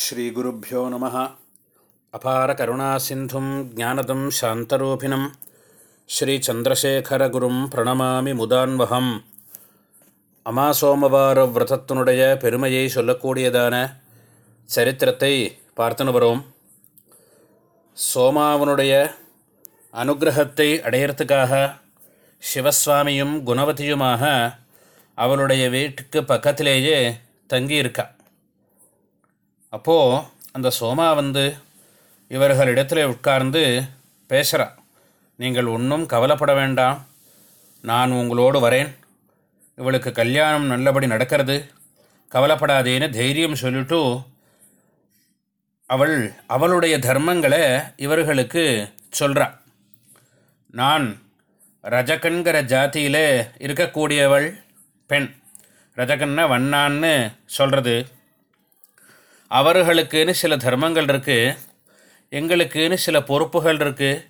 ஸ்ரீகுருப்போ நம. அபார கருணா சிந்தும் ஜானதம் சாந்தரூபிணம். ஸ்ரீச்சந்திரசேகரகுரும் பிரணமாமி முதான்வகம் அமாசோமவார விரதத்தினுடைய பெருமையை சொல்லக்கூடியதான சரித்திரத்தை பார்த்துன்னு வரோம். சோமாவனுடைய அனுகிரகத்தை அடையிறதுக்காக சிவசுவாமியும் குணவதியுமாக அவளுடைய வீட்டுக்கு பக்கத்திலேயே தங்கியிருக்கா. அப்போது அந்த சோமா வந்து இவர்களிடத்தில் உட்கார்ந்து பேசுகிறா நீங்கள் ஒன்றும் கவலைப்பட வேண்டாம். நான் உங்களோடு வரேன். இவளுக்கு கல்யாணம் நல்லபடி நடக்கிறது. கவலைப்படாதேன்னு தைரியம் சொல்லிட்டு அவள் அவளுடைய தர்மங்களை இவர்களுக்கு சொல்கிறா நான் ரஜகன்கிற ஜாதியில் இருக்கக்கூடியவள் பெண். ரஜகன்ன வண்ணான்னு சொல்கிறது அவர்களுக்குன்னு சில தர்மங்கள் இருக்குது எங்களுக்குன்னு சில பொறுப்புகள் இருக்குது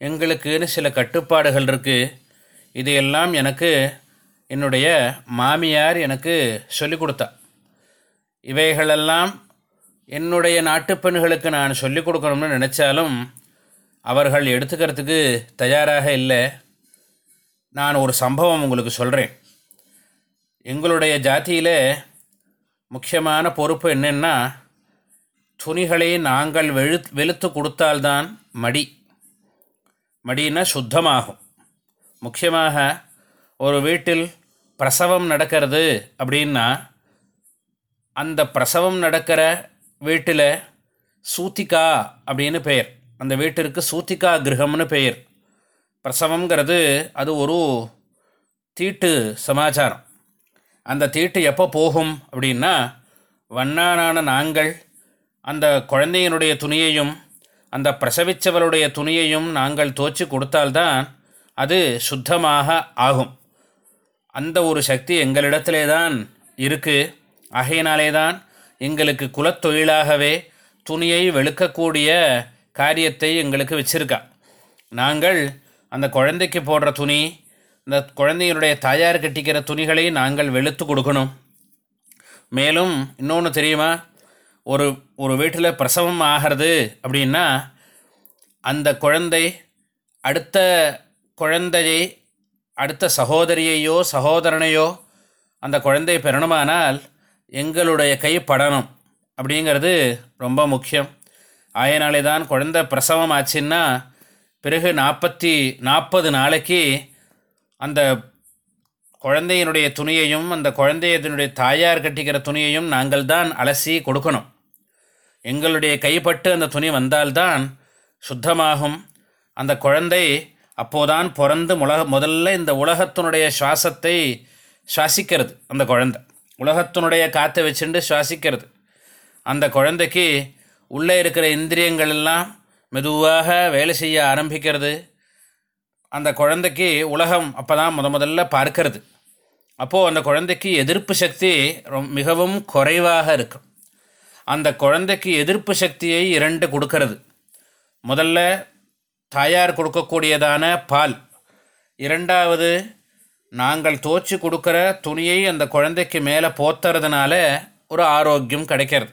எங்களுக்குன்னு சில கட்டுப்பாடுகள் இருக்குது இதையெல்லாம் எனக்கு என்னுடைய மாமியார் எனக்கு சொல்லிக் கொடுத்தா. இவைகளெல்லாம் என்னுடைய நாட்டு பெண்களுக்கு நான் சொல்லிக் கொடுக்கணும்னு நினச்சாலும் அவர்கள் எடுத்துக்கிறதுக்கு தயாராக இல்லை. நான் ஒரு சம்பவம் உங்களுக்கு சொல்கிறேன் எங்களுடைய ஜாதியில் முக்கியமான பொறுப்பு என்னென்னா துணிகளை நாங்கள் வெழு வெளுத்து கொடுத்தால்தான் மடி. மடினா சுத்தமாகும். முக்கியமாக ஒரு வீட்டில் பிரசவம் நடக்கிறது அப்படின்னா அந்த பிரசவம் நடக்கிற வீட்டில் சூத்திகா அப்படின்னு பெயர். அந்த வீட்டிற்கு சூத்திகா கிரகம்னு பெயர். பிரசவங்கிறது அது ஒரு தீட்டு சமாச்சாரம். அந்த தீட்டு எப்போ போகும் அப்படின்னா வண்ணானான நாங்கள் அந்த குழந்தையினுடைய துணியையும் அந்த பிரசவித்தவளுடைய துணியையும் நாங்கள் தோச்சி கொடுத்தால்தான் அது சுத்தமாக ஆகும். அந்த ஒரு சக்தி எங்களிடத்திலே தான் இருக்குது ஆகையினாலே தான் எங்களுக்கு குலத்தொழிலாகவே துணியை வெளுக்கக்கூடிய காரியத்தை எங்களுக்கு வச்சுருக்கா. நாங்கள் அந்த குழந்தைக்கு போடுற துணி இந்த குழந்தையினுடைய தாயார் கட்டிக்கிற துணிகளை நாங்கள் வெளுத்து கொடுக்கணும். மேலும் இன்னொன்று தெரியுமா? ஒரு ஒரு வீட்டில் பிரசவம் ஆகிறது அப்படின்னா அந்த குழந்தை அடுத்த குழந்தையை அடுத்த சகோதரியையோ சகோதரனையோ அந்த குழந்தை பெறணுமானால் எங்களுடைய கை படணும் அப்படிங்கிறது ரொம்ப முக்கியம். ஆயனாலே தான் குழந்தை பிரசவம் ஆச்சுன்னா பிறகு நாற்பத்தி நாற்பது நாளைக்கு அந்த குழந்தையினுடைய துணியையும் அந்த குழந்தையத்தினுடைய தாயார் கட்டிக்கிற துணியையும் நாங்கள் தான் அலசி கொடுக்கணும். எங்களுடைய கைப்பட்டு அந்த துணி வந்தால்தான் சுத்தமாகும். அந்த குழந்தை அப்போதான் பிறந்து உலக முதல்ல இந்த உலகத்தினுடைய சுவாசத்தை சுவாசிக்கிறது அந்த குழந்தை. உலகத்தினுடைய காற்றை வச்சுட்டு சுவாசிக்கிறது. அந்த குழந்தைக்கு உள்ளே இருக்கிற இந்திரியங்கள் எல்லாம் மெதுவாக வேலை செய்ய ஆரம்பிக்கிறது. அந்த குழந்தைக்கு உலகம் அப்போ தான் முத முதல்ல பார்க்கறது. அப்போது அந்த குழந்தைக்கு எதிர்ப்பு சக்தி ரொம் மிகவும் குறைவாக இருக்கும். அந்த குழந்தைக்கு எதிர்ப்பு சக்தியை இரண்டு கொடுக்கறது. முதல்ல தாயார் கொடுக்கக்கூடியதான பால். இரண்டாவது நாங்கள் தோச்சி கொடுக்குற துணியை அந்த குழந்தைக்கு மேலே போத்துறதுனால ஒரு ஆரோக்கியம் கிடைக்கிறது.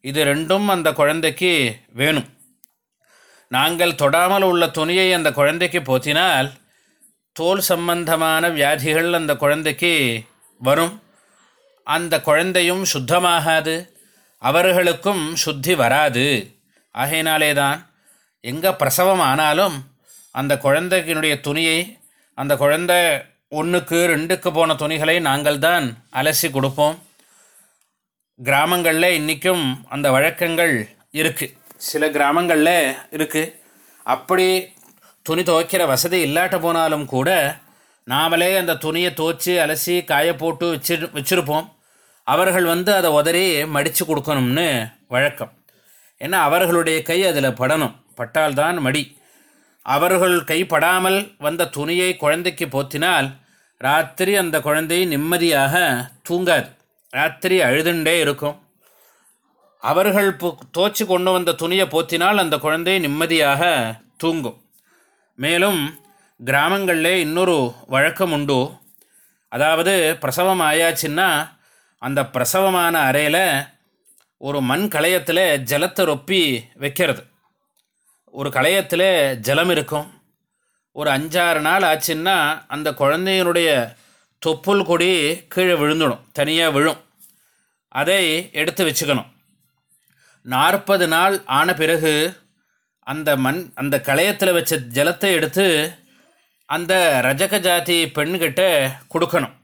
இது ரெண்டும் அந்த குழந்தைக்கு வேணும். நாங்கள் தொடாமல் உள்ள துணியை அந்த குழந்தைக்கு போத்தினால் தோல் சம்பந்தமான வியாதிகள் அந்த குழந்தைக்கு வரும். அந்த குழந்தையும் சுத்தமாகாது. அவர்களுக்கும் சுத்தி வராது. ஆகையினாலே தான் எங்கே பிரசவம் ஆனாலும் அந்த குழந்தைக்கினுடைய துணியை அந்த குழந்தை ஒன்றுக்கு ரெண்டுக்கு போன துணிகளை நாங்கள் தான் அலசி கொடுப்போம். கிராமங்களில் இன்றைக்கும் அந்த வழக்கங்கள் இருக்குது சில கிராமங்களில் இருக்குது அப்படி துணி துவைக்கிற வசதி இல்லாட்ட போனாலும் கூட நாமளே அந்த துணியை துவச்சி அலசி காய போட்டு வச்சு வச்சுருப்போம். அவர்கள் வந்து அதை உதறி மடித்து கொடுக்கணும்னு வழக்கம். ஏன்னா அவர்களுடைய கை அதில் படணும். பட்டால்தான் மடி. அவர்கள் கை படாமல் வந்த துணியை குழந்தைக்கு போத்தினால் ராத்திரி அந்த குழந்தை நிம்மதியாக தூங்காது. ராத்திரி அழுதுண்டே இருக்கும். அவர்கள் தோச்சி கொண்டு வந்த துணியை போத்தினால் அந்த குழந்தை நிம்மதியாக தூங்கும். மேலும் கிராமங்களில் இன்னொரு வழக்கம் உண்டு. அதாவது பிரசவம் ஆயாச்சுன்னா அந்த பிரசவமான அறையில் ஒரு மண் களையத்தில் ஜலத்தை ரொப்பி வைக்கிறது. ஒரு களையத்தில் ஜலம் இருக்கும். ஒரு அஞ்சாறு நாள் ஆச்சுன்னா அந்த குழந்தையினுடைய தொப்புள் கொடி கீழே விழுந்துடும். தனியாக விழும். அதை எடுத்து வச்சுக்கணும். நாற்பது நாள் ஆன பிறகு அந்த மண் அந்த களையத்தில் வச்ச ஜலத்தை எடுத்து அந்த ரஜக ஜாதி பெண்கிட்ட கொடுக்கணும்.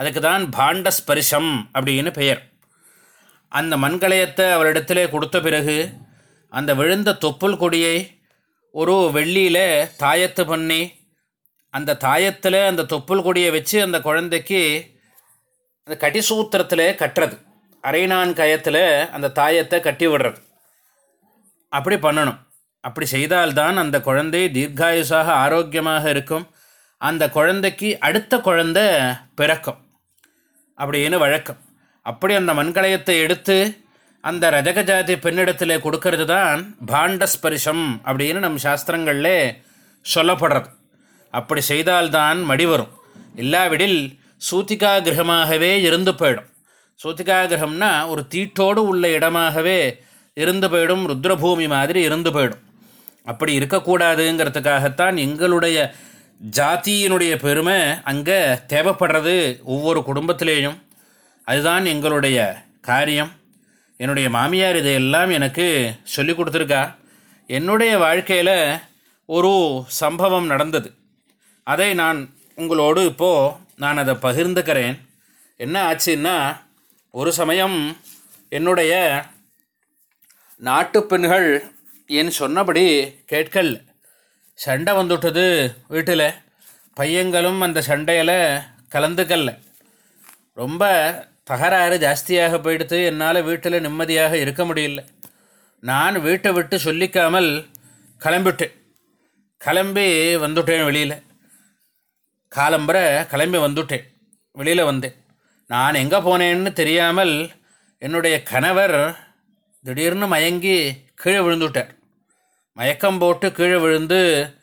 அதுக்கு தான் பாண்ட ஸ்பரிசம் அப்படின்னு பெயர். அந்த மண்களையத்தை அவரிடத்திலே கொடுத்த பிறகு அந்த விழுந்த தொப்புள் கொடியை ஒரு வெள்ளியில் தாயத்து பண்ணி அந்த தாயத்தில் அந்த தொப்புள் கொடியை வச்சு அந்த குழந்தைக்கு அந்த கட்டிசூத்திரத்தில் கட்டுறது. அரைநான் கயத்தில் அந்த தாயத்தை கட்டி விடுறது. அப்படி பண்ணணும். அப்படி செய்தால்தான் அந்த குழந்தை தீர்காயுசாக ஆரோக்கியமாக இருக்கும். அந்த குழந்தைக்கு அடுத்த குழந்தை பிறக்கும். அப்படின்னு வழக்கம். அப்படி அந்த மண்கலயத்தை எடுத்து அந்த ரஜகஜாதி பெண்ணிடத்தில் கொடுக்கறது தான் பாண்டஸ்பரிசம் அப்படின்னு நம் சாஸ்திரங்களில் சொல்லப்படுறது. அப்படி செய்தால்தான் மடி வரும். இல்லாவிடில் சூத்திகா கிரகமாகவே இருந்து போயிடும். சூத்திகா கிரகம்னா ஒரு தீட்டோடு உள்ள இடமாகவே இருந்து போயிடும் ருத்ரபூமி மாதிரி இருந்து போயிடும். அப்படி இருக்கக்கூடாதுங்கிறதுக்காகத்தான் எங்களுடைய ஜாதியினுடைய பெருமை அங்கே தேவைப்படுறது ஒவ்வொரு குடும்பத்திலேயும். அதுதான் எங்களுடைய காரியம். என்னுடைய மாமியார் இதையெல்லாம் எனக்கு சொல்லி கொடுத்துருக்கா. என்னுடைய வாழ்க்கையில் ஒரு சம்பவம் நடந்தது. அதை நான் உங்களோடு இப்போது நான் அதை பகிர்ந்துக்கிறேன். என்ன ஆச்சுன்னா ஒரு சமயம் என்னுடைய நாட்டு பெண்கள் என் சொன்னபடி கேட்கல. சண்டை வந்துவிட்டது வீட்டில். பையங்களும் அந்த சண்டையில் கலந்துக்கல்ல. ரொம்ப தகராறு ஜாஸ்தியாக போயிடுத்து என்னால் வீட்டில் நிம்மதியாக இருக்க முடியல. நான் வீட்டை விட்டு சொல்லிக்காமல் கிளம்பிட்டேன். கிளம்பி வந்துட்டேன் வெளியில். காலம்பரை கிளம்பி வந்துட்டேன். வெளியில் வந்தேன். நான் எங்கே போனேன்னு தெரியாமல் என்னுடைய கணவர் திடீர்னு மயங்கி கீழே விழுந்துட்டார். மயக்கம் போட்டு கீழே விழுந்து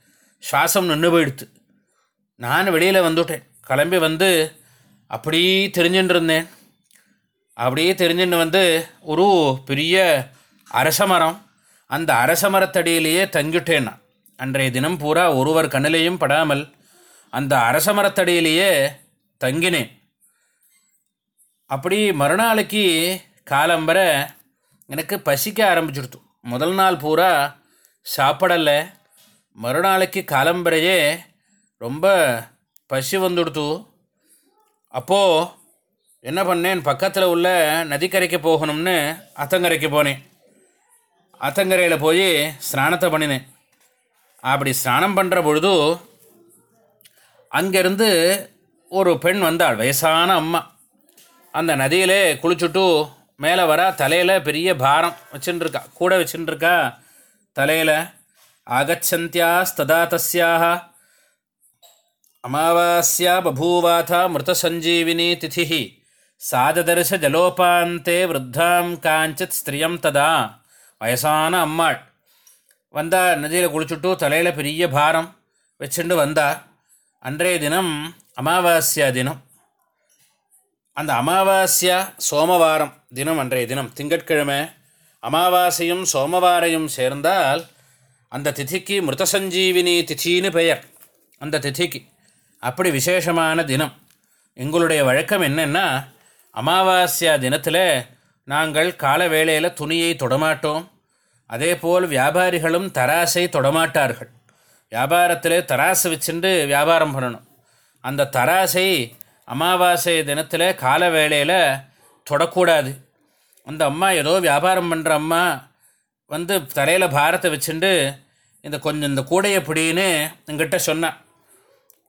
சுவாசம் நின்று போயிடுத்து. நான் வெளியில் வந்துவிட்டேன் கிளம்பி வந்து அப்படியே தெரிஞ்சுட்டு இருந்தேன். அப்படியே தெரிஞ்சுன்னு வந்து ஒரு பெரிய அரச மரம். அந்த அரச மரத்தடியிலேயே தங்கிட்டேன் நான். அன்றைய தினம் பூரா ஒருவர் கண்ணிலையும் படாமல் அந்த அரச மரத்தடியிலேயே தங்கினேன். அப்படி மறுநாளைக்கு காலம்பரை எனக்கு பசிக்க ஆரம்பிச்சுடுத்து. முதல் நாள் பூரா சாப்பிடலை. மறுநாளைக்கு காலம்பரையே ரொம்ப பசி வந்துடுத்து. அப்போது என்ன பண்ணேன்? பக்கத்தில் உள்ள நதிக்கரைக்கு போகணும்னு அத்தங்கரைக்கு போனேன். அத்தங்கரையில் போய் ஸ்நானத்தை பண்ணினேன். அப்படி ஸ்நானம் பண்ணுற பொழுது அங்கேருந்து ஒரு பெண் வந்தாள் வயசான அம்மா. அந்த நதியிலே குளிச்சுட்டு மேலே வர தலையில் பெரிய பாரம் வச்சுட்டுருக்கா கூட வச்சுட்டுருக்கா தலையில் ஆகச்சந்தியாஸ்ததா தஸ்யாக அமாவாஸ்யா பபூவாதா மிருதசஞ்சீவினி திதி சாததர்ஷ ஜலோபாந்தே விருத்தாம் காஞ்சித் ஸ்திரியம் ததா. வயசான அம்மாள். வந்தா நதியில் குளிச்சுட்டு தலையில் பெரிய பாரம் வச்சுட்டு வந்தா. அன்றைய தினம் அமாவாஸ்யா தினம். அந்த அமாவாஸ்யா சோமவாரம் தினம் அன்றைய தினம். திங்கட்கிழமை அமாவாசையும் சோமவாரையும் சேர்ந்தால் அந்த திதிக்கு மிருதசஞ்சீவினி திதின்னு பெயர். அந்த திதிக்கு. அப்படி விசேஷமான தினம். எங்களுடைய வழக்கம் என்னென்னா அமாவாஸ்யா தினத்தில் நாங்கள் கால வேளையில் துணியை தொடமாட்டோம். அதே போல் வியாபாரிகளும் தராசை தொடமாட்டார்கள். வியாபாரத்தில் தராசு வச்சுட்டு வியாபாரம் பண்ணணும். அந்த தராசை அமாவாசை தினத்தில் கால வேளையில் தொடக்கூடாது. அந்த அம்மா ஏதோ வியாபாரம் பண்ணுற அம்மா வந்து தலையில் பாரத்தை வச்சுட்டு இந்த கொஞ்சம் இந்த கூடையை பிடின்னு என்கிட்ட சொன்னான்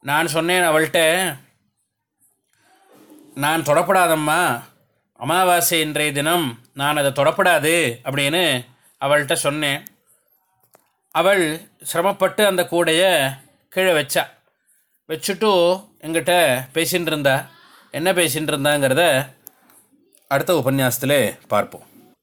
நான் சொன்னேன் அவள்கிட்ட நான் தொடப்படாதம்மா. அமாவாசை இன்றைய தினம் நான் அதை தொடப்படாது அப்படின்னு அவள்கிட்ட சொன்னேன். அவள் சிரமப்பட்டு அந்த கூடையை கீழே வச்சா. வச்சுட்டு எங்கிட்ட பேசின்னு இருந்தா. என்ன பேசின்னு இருந்தாங்கிறத அடுத்த உபன்யாசத்திலே பார்ப்போம்.